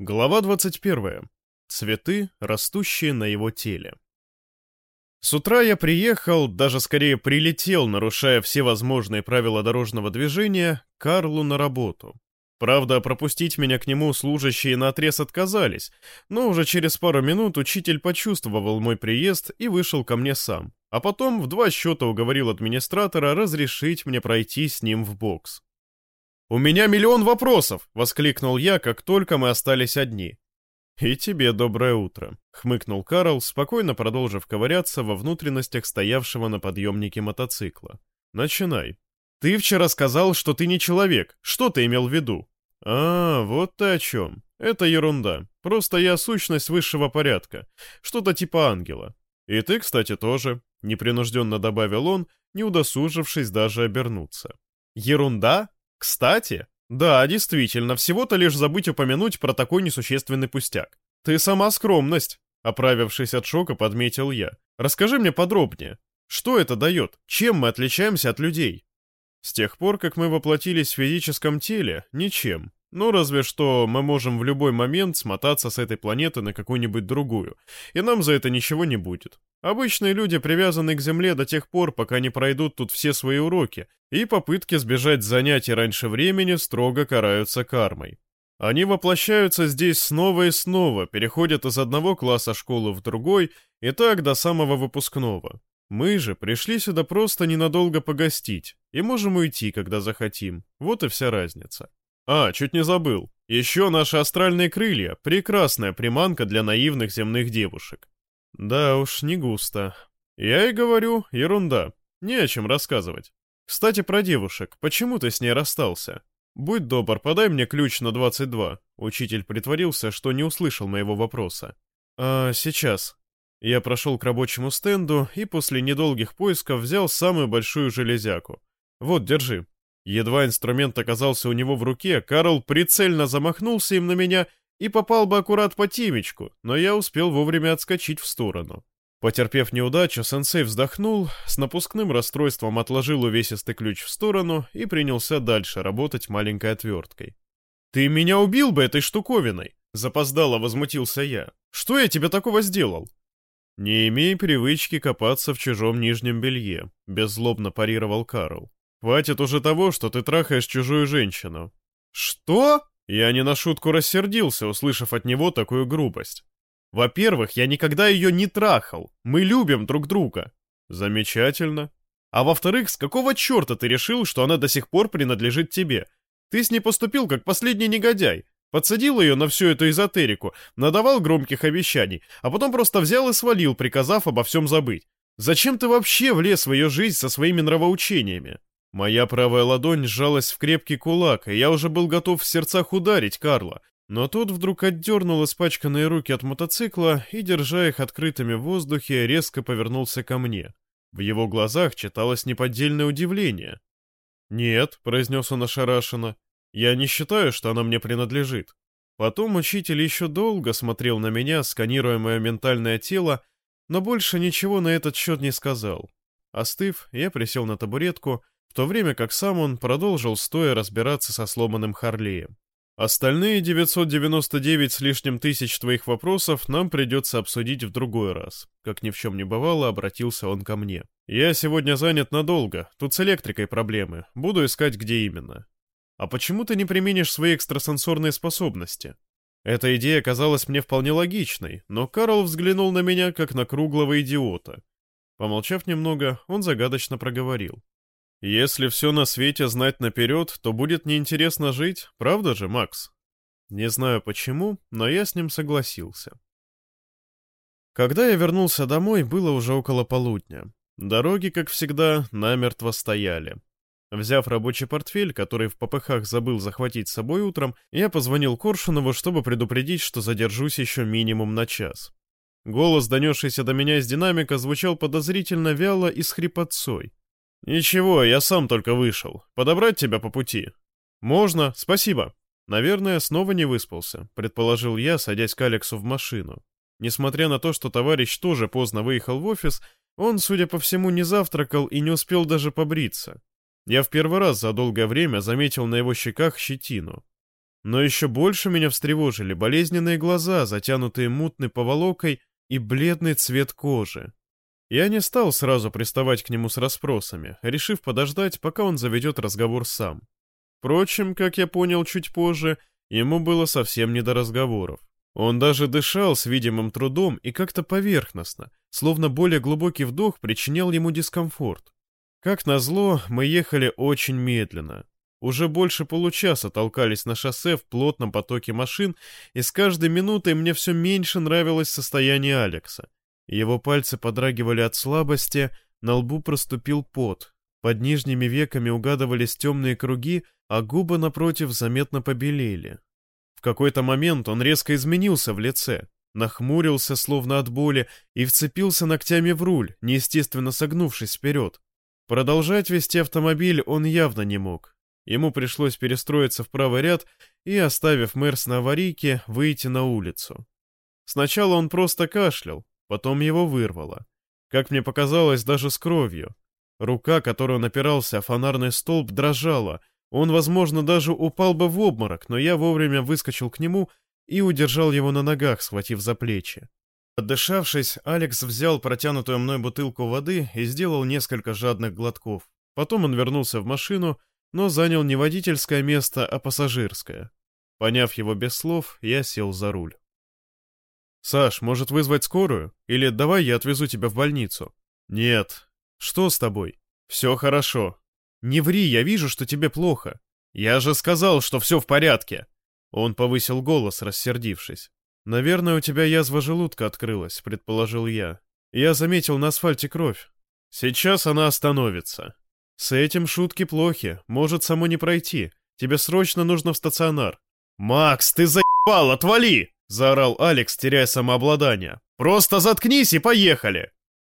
Глава 21. Цветы, растущие на его теле. С утра я приехал, даже скорее прилетел, нарушая все возможные правила дорожного движения, Карлу на работу. Правда, пропустить меня к нему служащие наотрез отказались, но уже через пару минут учитель почувствовал мой приезд и вышел ко мне сам, а потом в два счета уговорил администратора разрешить мне пройти с ним в бокс. «У меня миллион вопросов!» — воскликнул я, как только мы остались одни. «И тебе доброе утро», — хмыкнул Карл, спокойно продолжив ковыряться во внутренностях стоявшего на подъемнике мотоцикла. «Начинай. Ты вчера сказал, что ты не человек. Что ты имел в виду?» «А, вот ты о чем. Это ерунда. Просто я сущность высшего порядка. Что-то типа ангела. И ты, кстати, тоже», — непринужденно добавил он, не удосужившись даже обернуться. «Ерунда? Кстати, да, действительно, всего-то лишь забыть упомянуть про такой несущественный пустяк. Ты сама скромность, оправившись от шока, подметил я. Расскажи мне подробнее. Что это дает? Чем мы отличаемся от людей? С тех пор, как мы воплотились в физическом теле, ничем. Ну, разве что мы можем в любой момент смотаться с этой планеты на какую-нибудь другую, и нам за это ничего не будет. Обычные люди привязаны к Земле до тех пор, пока не пройдут тут все свои уроки, и попытки сбежать с занятий раньше времени строго караются кармой. Они воплощаются здесь снова и снова, переходят из одного класса школы в другой, и так до самого выпускного. Мы же пришли сюда просто ненадолго погостить, и можем уйти, когда захотим. Вот и вся разница. А, чуть не забыл. Еще наши астральные крылья — прекрасная приманка для наивных земных девушек. Да уж, не густо. Я и говорю, ерунда. Не о чем рассказывать. Кстати, про девушек. Почему ты с ней расстался? Будь добр, подай мне ключ на 22. Учитель притворился, что не услышал моего вопроса. А, сейчас. Я прошел к рабочему стенду и после недолгих поисков взял самую большую железяку. Вот, держи. Едва инструмент оказался у него в руке, Карл прицельно замахнулся им на меня и попал бы аккурат по темечку, но я успел вовремя отскочить в сторону. Потерпев неудачу, сенсей вздохнул, с напускным расстройством отложил увесистый ключ в сторону и принялся дальше работать маленькой отверткой. «Ты меня убил бы этой штуковиной!» — запоздало возмутился я. «Что я тебе такого сделал?» «Не имей привычки копаться в чужом нижнем белье», — беззлобно парировал Карл. Хватит уже того, что ты трахаешь чужую женщину. Что? Я не на шутку рассердился, услышав от него такую грубость. Во-первых, я никогда ее не трахал. Мы любим друг друга. Замечательно. А во-вторых, с какого черта ты решил, что она до сих пор принадлежит тебе? Ты с ней поступил как последний негодяй. Подсадил ее на всю эту эзотерику, надавал громких обещаний, а потом просто взял и свалил, приказав обо всем забыть. Зачем ты вообще влез в ее жизнь со своими нравоучениями? Моя правая ладонь сжалась в крепкий кулак, и я уже был готов в сердцах ударить Карла, но тот вдруг отдернул испачканные руки от мотоцикла и, держа их открытыми в воздухе, резко повернулся ко мне. В его глазах читалось неподдельное удивление. «Нет», — произнес он ошарашенно, — «я не считаю, что она мне принадлежит». Потом учитель еще долго смотрел на меня, сканируя мое ментальное тело, но больше ничего на этот счет не сказал. Остыв, я присел на табуретку в то время как сам он продолжил стоя разбираться со сломанным Харлеем. Остальные 999 с лишним тысяч твоих вопросов нам придется обсудить в другой раз. Как ни в чем не бывало, обратился он ко мне. Я сегодня занят надолго, тут с электрикой проблемы, буду искать, где именно. А почему ты не применишь свои экстрасенсорные способности? Эта идея казалась мне вполне логичной, но Карл взглянул на меня, как на круглого идиота. Помолчав немного, он загадочно проговорил. Если все на свете знать наперед, то будет неинтересно жить, правда же, Макс? Не знаю почему, но я с ним согласился. Когда я вернулся домой, было уже около полудня. Дороги, как всегда, намертво стояли. Взяв рабочий портфель, который в попыхах забыл захватить с собой утром, я позвонил Коршунову, чтобы предупредить, что задержусь еще минимум на час. Голос, донесшийся до меня из динамика, звучал подозрительно вяло и с хрипотцой. «Ничего, я сам только вышел. Подобрать тебя по пути?» «Можно, спасибо». «Наверное, снова не выспался», — предположил я, садясь к Алексу в машину. Несмотря на то, что товарищ тоже поздно выехал в офис, он, судя по всему, не завтракал и не успел даже побриться. Я в первый раз за долгое время заметил на его щеках щетину. Но еще больше меня встревожили болезненные глаза, затянутые мутной поволокой, и бледный цвет кожи. Я не стал сразу приставать к нему с расспросами, решив подождать, пока он заведет разговор сам. Впрочем, как я понял чуть позже, ему было совсем не до разговоров. Он даже дышал с видимым трудом и как-то поверхностно, словно более глубокий вдох причинял ему дискомфорт. Как назло, мы ехали очень медленно. Уже больше получаса толкались на шоссе в плотном потоке машин, и с каждой минутой мне все меньше нравилось состояние Алекса. Его пальцы подрагивали от слабости, на лбу проступил пот, под нижними веками угадывались темные круги, а губы напротив заметно побелели. В какой-то момент он резко изменился в лице, нахмурился словно от боли и вцепился ногтями в руль, неестественно согнувшись вперед. Продолжать вести автомобиль он явно не мог. Ему пришлось перестроиться в правый ряд и, оставив Мерс на аварийке, выйти на улицу. Сначала он просто кашлял, потом его вырвало. Как мне показалось, даже с кровью. Рука, которую он опирался, фонарный столб дрожала. Он, возможно, даже упал бы в обморок, но я вовремя выскочил к нему и удержал его на ногах, схватив за плечи. Отдышавшись, Алекс взял протянутую мной бутылку воды и сделал несколько жадных глотков. Потом он вернулся в машину но занял не водительское место, а пассажирское. Поняв его без слов, я сел за руль. «Саш, может вызвать скорую? Или давай я отвезу тебя в больницу?» «Нет». «Что с тобой?» «Все хорошо». «Не ври, я вижу, что тебе плохо». «Я же сказал, что все в порядке!» Он повысил голос, рассердившись. «Наверное, у тебя язва желудка открылась», — предположил я. «Я заметил на асфальте кровь. Сейчас она остановится». «С этим шутки плохи, может само не пройти. Тебе срочно нужно в стационар». «Макс, ты заебал, отвали!» — заорал Алекс, теряя самообладание. «Просто заткнись и поехали!»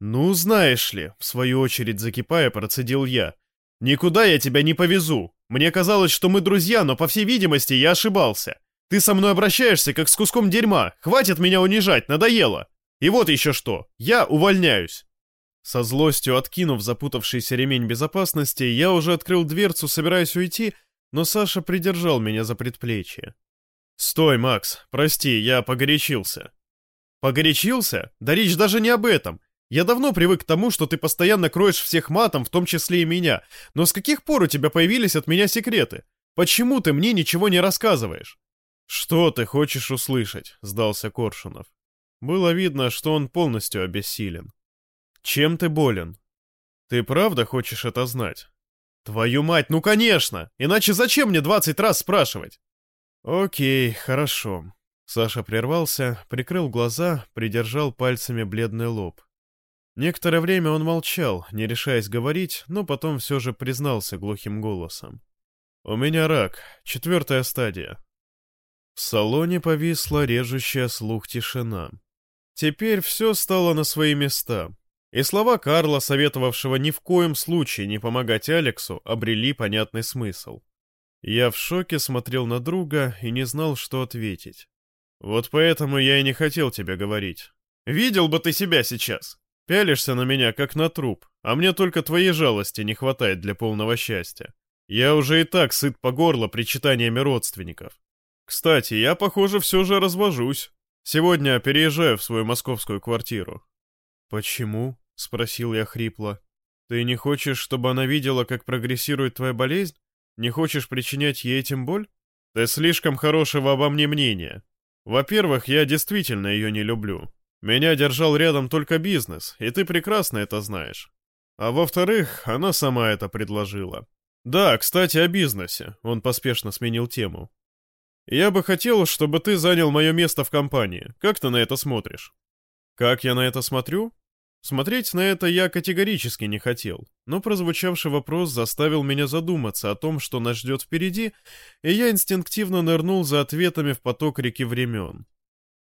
«Ну, знаешь ли», — в свою очередь закипая, процедил я. «Никуда я тебя не повезу. Мне казалось, что мы друзья, но, по всей видимости, я ошибался. Ты со мной обращаешься, как с куском дерьма. Хватит меня унижать, надоело. И вот еще что. Я увольняюсь». Со злостью откинув запутавшийся ремень безопасности, я уже открыл дверцу, собираясь уйти, но Саша придержал меня за предплечье. «Стой, Макс, прости, я погорячился». «Погорячился? Да речь даже не об этом. Я давно привык к тому, что ты постоянно кроешь всех матом, в том числе и меня. Но с каких пор у тебя появились от меня секреты? Почему ты мне ничего не рассказываешь?» «Что ты хочешь услышать?» — сдался Коршунов. Было видно, что он полностью обессилен. Чем ты болен? Ты правда хочешь это знать? Твою мать, ну конечно! Иначе зачем мне двадцать раз спрашивать? Окей, хорошо. Саша прервался, прикрыл глаза, придержал пальцами бледный лоб. Некоторое время он молчал, не решаясь говорить, но потом все же признался глухим голосом. «У меня рак, четвертая стадия». В салоне повисла режущая слух тишина. Теперь все стало на свои места. И слова Карла, советовавшего ни в коем случае не помогать Алексу, обрели понятный смысл. Я в шоке смотрел на друга и не знал, что ответить. Вот поэтому я и не хотел тебе говорить. Видел бы ты себя сейчас. Пялишься на меня, как на труп, а мне только твоей жалости не хватает для полного счастья. Я уже и так сыт по горло причитаниями родственников. Кстати, я, похоже, все же развожусь. Сегодня переезжаю в свою московскую квартиру. Почему? — спросил я хрипло. «Ты не хочешь, чтобы она видела, как прогрессирует твоя болезнь? Не хочешь причинять ей этим боль? Ты слишком хорошего обо мне мнения. Во-первых, я действительно ее не люблю. Меня держал рядом только бизнес, и ты прекрасно это знаешь. А во-вторых, она сама это предложила. Да, кстати, о бизнесе. Он поспешно сменил тему. Я бы хотел, чтобы ты занял мое место в компании. Как ты на это смотришь? Как я на это смотрю? Смотреть на это я категорически не хотел, но прозвучавший вопрос заставил меня задуматься о том, что нас ждет впереди, и я инстинктивно нырнул за ответами в поток реки времен.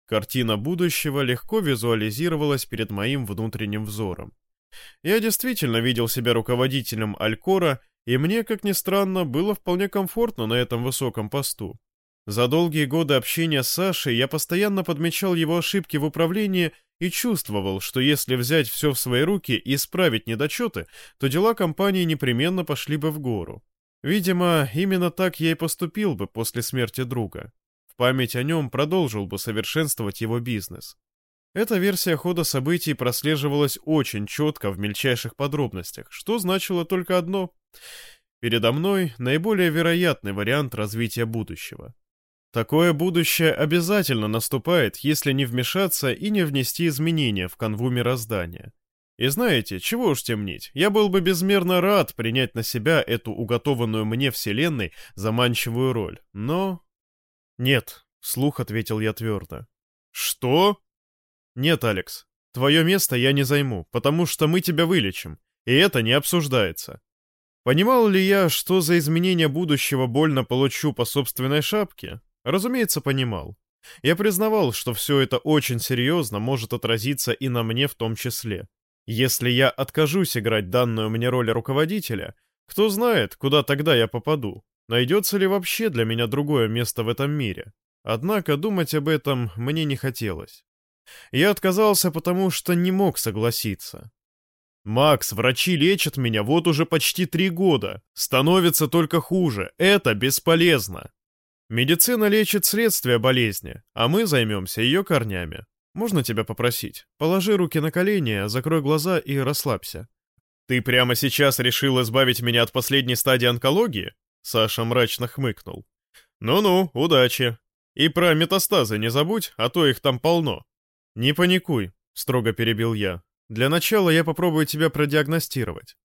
Картина будущего легко визуализировалась перед моим внутренним взором. Я действительно видел себя руководителем Алькора, и мне, как ни странно, было вполне комфортно на этом высоком посту. За долгие годы общения с Сашей я постоянно подмечал его ошибки в управлении и чувствовал, что если взять все в свои руки и исправить недочеты, то дела компании непременно пошли бы в гору. Видимо, именно так я и поступил бы после смерти друга. В память о нем продолжил бы совершенствовать его бизнес. Эта версия хода событий прослеживалась очень четко в мельчайших подробностях, что значило только одно. Передо мной наиболее вероятный вариант развития будущего. Такое будущее обязательно наступает, если не вмешаться и не внести изменения в канву мироздания. И знаете, чего уж темнить, я был бы безмерно рад принять на себя эту уготованную мне вселенной заманчивую роль, но... Нет, вслух ответил я твердо. Что? Нет, Алекс, твое место я не займу, потому что мы тебя вылечим, и это не обсуждается. Понимал ли я, что за изменение будущего больно получу по собственной шапке? Разумеется, понимал. Я признавал, что все это очень серьезно может отразиться и на мне в том числе. Если я откажусь играть данную мне роль руководителя, кто знает, куда тогда я попаду, найдется ли вообще для меня другое место в этом мире. Однако думать об этом мне не хотелось. Я отказался, потому что не мог согласиться. «Макс, врачи лечат меня вот уже почти три года. Становится только хуже. Это бесполезно. Медицина лечит следствие болезни, а мы займемся ее корнями. Можно тебя попросить? Положи руки на колени, закрой глаза и расслабься. Ты прямо сейчас решил избавить меня от последней стадии онкологии? Саша мрачно хмыкнул. Ну-ну, удачи. И про метастазы не забудь, а то их там полно. Не паникуй, строго перебил я. Для начала я попробую тебя продиагностировать.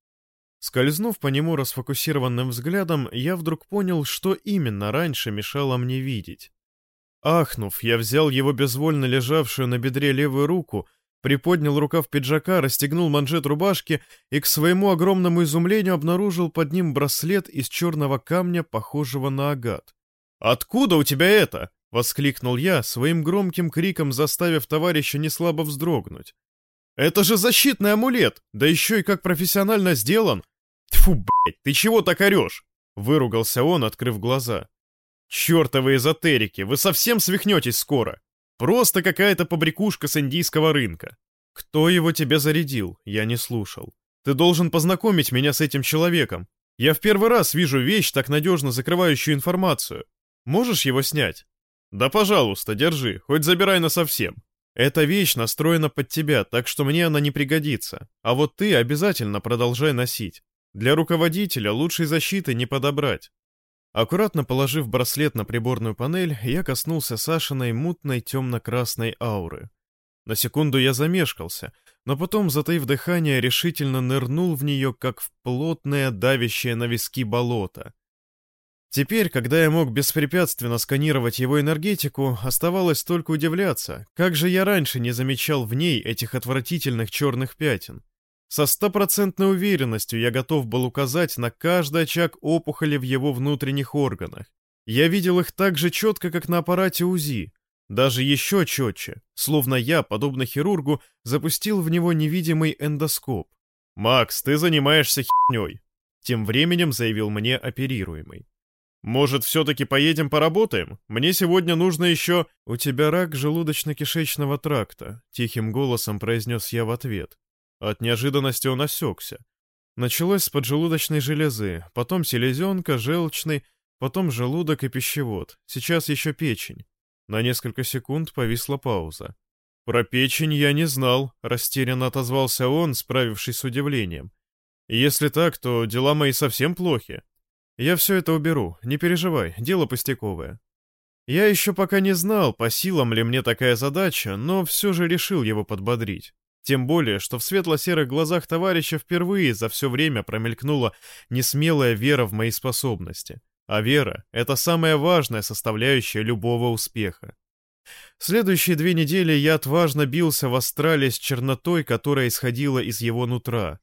Скользнув по нему расфокусированным взглядом, я вдруг понял, что именно раньше мешало мне видеть. Ахнув, я взял его безвольно лежавшую на бедре левую руку, приподнял рукав пиджака, расстегнул манжет рубашки и к своему огромному изумлению обнаружил под ним браслет из черного камня, похожего на агат. «Откуда у тебя это?» — воскликнул я, своим громким криком заставив товарища неслабо вздрогнуть. «Это же защитный амулет, да еще и как профессионально сделан!» «Тьфу, блядь, ты чего так орешь?» — выругался он, открыв глаза. «Чертовы эзотерики, вы совсем свихнетесь скоро. Просто какая-то побрякушка с индийского рынка. Кто его тебе зарядил? Я не слушал. Ты должен познакомить меня с этим человеком. Я в первый раз вижу вещь, так надежно закрывающую информацию. Можешь его снять? Да пожалуйста, держи, хоть забирай на совсем. Эта вещь настроена под тебя, так что мне она не пригодится. А вот ты обязательно продолжай носить. Для руководителя лучшей защиты не подобрать. Аккуратно положив браслет на приборную панель, я коснулся Сашиной мутной темно-красной ауры. На секунду я замешкался, но потом, затаив дыхание, решительно нырнул в нее, как в плотное, давящее на виски болото. Теперь, когда я мог беспрепятственно сканировать его энергетику, оставалось только удивляться, как же я раньше не замечал в ней этих отвратительных черных пятен. Со стопроцентной уверенностью я готов был указать на каждый очаг опухоли в его внутренних органах. Я видел их так же четко, как на аппарате УЗИ, даже еще четче, словно я, подобно хирургу, запустил в него невидимый эндоскоп. «Макс, ты занимаешься херней», — тем временем заявил мне оперируемый. «Может, все-таки поедем поработаем? Мне сегодня нужно еще...» «У тебя рак желудочно-кишечного тракта», — тихим голосом произнес я в ответ. От неожиданности он осекся. Началось с поджелудочной железы, потом селезенка, желчный, потом желудок и пищевод, сейчас еще печень. На несколько секунд повисла пауза. «Про печень я не знал», — растерянно отозвался он, справившись с удивлением. «Если так, то дела мои совсем плохи. Я все это уберу, не переживай, дело пустяковое». Я еще пока не знал, по силам ли мне такая задача, но все же решил его подбодрить. Тем более, что в светло-серых глазах товарища впервые за все время промелькнула несмелая вера в мои способности. А вера — это самая важная составляющая любого успеха. Следующие две недели я отважно бился в астрале с чернотой, которая исходила из его нутра.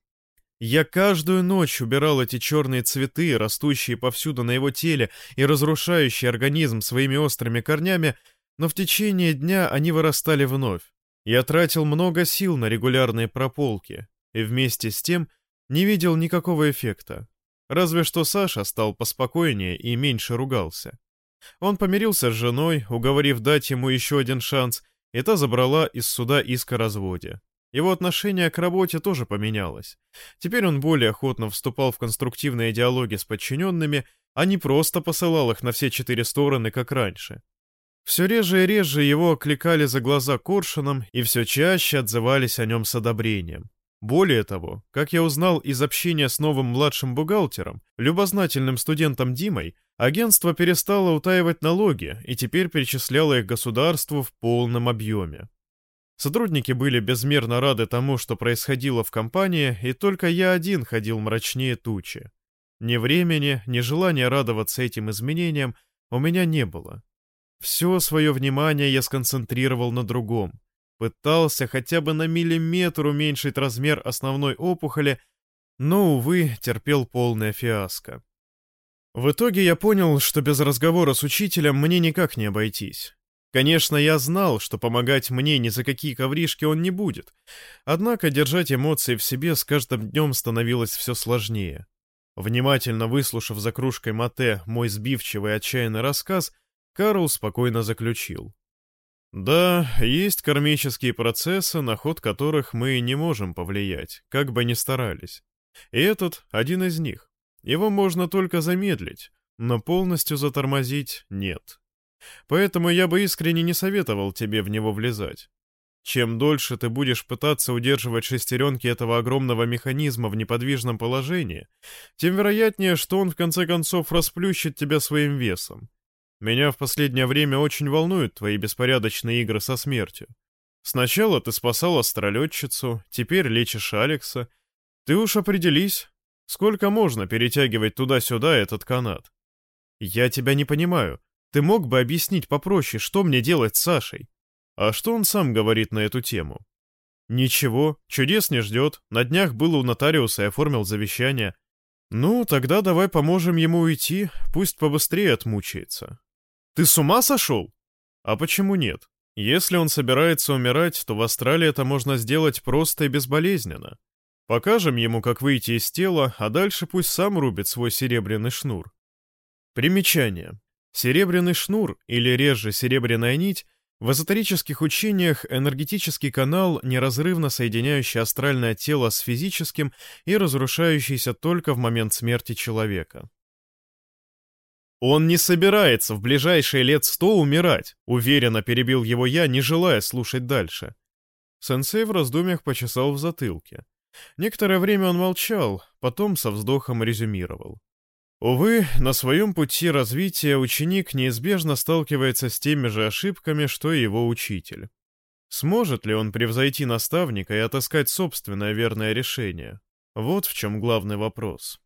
Я каждую ночь убирал эти черные цветы, растущие повсюду на его теле и разрушающие организм своими острыми корнями, но в течение дня они вырастали вновь. Я тратил много сил на регулярные прополки, и вместе с тем не видел никакого эффекта. Разве что Саша стал поспокойнее и меньше ругался. Он помирился с женой, уговорив дать ему еще один шанс, и та забрала из суда иск о разводе. Его отношение к работе тоже поменялось. Теперь он более охотно вступал в конструктивные диалоги с подчиненными, а не просто посылал их на все четыре стороны, как раньше. Все реже и реже его окликали за глаза коршуном и все чаще отзывались о нем с одобрением. Более того, как я узнал из общения с новым младшим бухгалтером, любознательным студентом Димой, агентство перестало утаивать налоги и теперь перечисляло их государству в полном объеме. Сотрудники были безмерно рады тому, что происходило в компании, и только я один ходил мрачнее тучи. Ни времени, ни желания радоваться этим изменениям у меня не было. Все свое внимание я сконцентрировал на другом. Пытался хотя бы на миллиметр уменьшить размер основной опухоли, но, увы, терпел полное фиаско. В итоге я понял, что без разговора с учителем мне никак не обойтись. Конечно, я знал, что помогать мне ни за какие ковришки он не будет, однако держать эмоции в себе с каждым днем становилось все сложнее. Внимательно выслушав за кружкой мате мой сбивчивый отчаянный рассказ, Карл спокойно заключил. «Да, есть кармические процессы, на ход которых мы не можем повлиять, как бы ни старались. И этот один из них. Его можно только замедлить, но полностью затормозить нет. Поэтому я бы искренне не советовал тебе в него влезать. Чем дольше ты будешь пытаться удерживать шестеренки этого огромного механизма в неподвижном положении, тем вероятнее, что он в конце концов расплющит тебя своим весом, меня в последнее время очень волнуют твои беспорядочные игры со смертью. Сначала ты спасал астролетчицу, теперь лечишь Алекса. Ты уж определись, сколько можно перетягивать туда-сюда этот канат. Я тебя не понимаю. Ты мог бы объяснить попроще, что мне делать с Сашей? А что он сам говорит на эту тему? Ничего, чудес не ждет. На днях был у нотариуса и оформил завещание. Ну, тогда давай поможем ему уйти, пусть побыстрее отмучается. Ты с ума сошел? А почему нет? Если он собирается умирать, то в Австралии это можно сделать просто и безболезненно. Покажем ему, как выйти из тела, а дальше пусть сам рубит свой серебряный шнур. Примечание. Серебряный шнур, или реже серебряная нить, в эзотерических учениях энергетический канал, неразрывно соединяющий астральное тело с физическим и разрушающийся только в момент смерти человека. «Он не собирается в ближайшие лет сто умирать», — уверенно перебил его я, не желая слушать дальше. Сенсей в раздумьях почесал в затылке. Некоторое время он молчал, потом со вздохом резюмировал. Увы, на своем пути развития ученик неизбежно сталкивается с теми же ошибками, что и его учитель. Сможет ли он превзойти наставника и отыскать собственное верное решение? Вот в чем главный вопрос.